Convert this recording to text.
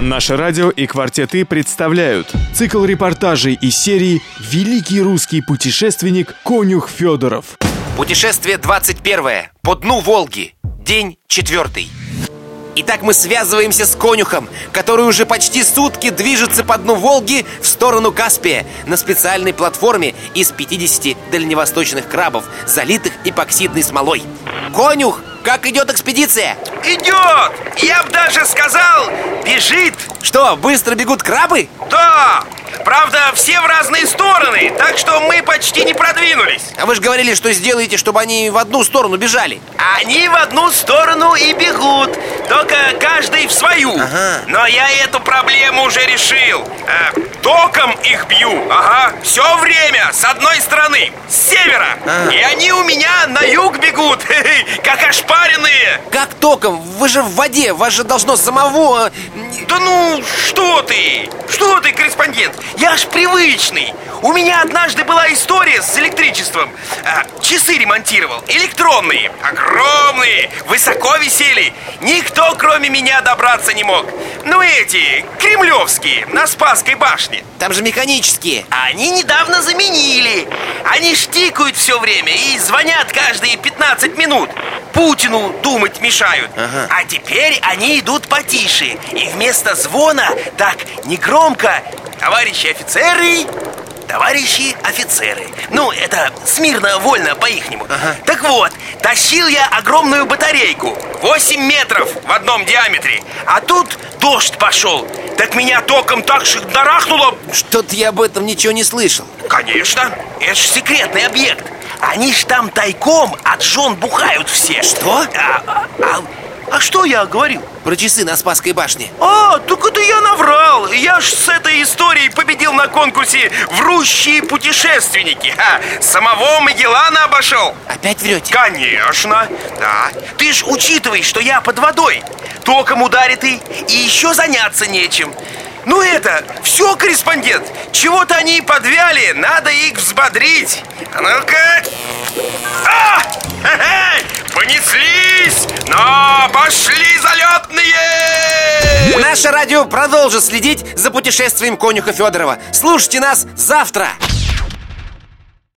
Наше радио и «Квартеты» представляют цикл репортажей и серии «Великий русский путешественник Конюх Федоров». Путешествие 21 по дну Волги. День четвертый. Итак, мы связываемся с конюхом, который уже почти сутки движется по дну Волги в сторону Каспия на специальной платформе из 50 дальневосточных крабов, залитых эпоксидной смолой. Конюх, как идет экспедиция? Идет! Я бы даже сказал, бежит! Что, быстро бегут крабы? Да! Правда, все в разные стороны, так что мы почти не продвинулись А вы же говорили, что сделаете, чтобы они в одну сторону бежали Они в одну сторону и бегут Только каждый в свою Ага. Но я эту проблему уже решил Э, Током их бью, ага Все время с одной стороны, с севера А. И они у меня на юг бегут Как ошпаренные Как током? Вы же в воде, вас же должно самого... а, Да ну, что ты? Что ты, корреспондент? Я ж привычный. У меня однажды была история с электричеством. А, часы ремонтировал, электронные, огромные, высоко висели. Никто, кроме меня, добраться не мог. Ну, эти, кремлевские, на Спасской башне. Там же механические Они недавно заменили. Они штикают все время и звонят каждые 15 минут. Путину думать мешают. Ага. А теперь они идут потише. И вместо звона так негромко Товарищи офицеры, товарищи офицеры Ну, это смирно, вольно, по-ихнему Так вот, тащил я огромную батарейку 8 метров в одном диаметре. А тут дождь пошел. Так меня током так шахдарахнуло Что-то я об этом ничего не слышал. Конечно, это ж секретный объект. Они ж там тайком от жен бухают все. Что? А, а- а- что я говорил? Про часы на Спасской башне. А, так это я наврал. Я ж с этой историей победил на конкурсе «Врущие путешественники» Ха, Самого Магеллана обошел. Опять врете? Конечно, да. Ты ж учитывай, что я под водой. Током ударит и, и еще заняться нечем. Ну это, все, корреспондент. Чего-то они подвяли, надо их взбодрить. А ну-ка. А! Понеслись! Но пошли залетные! Наше радио продолжит следить за путешествием конюха Федорова Слушайте нас завтра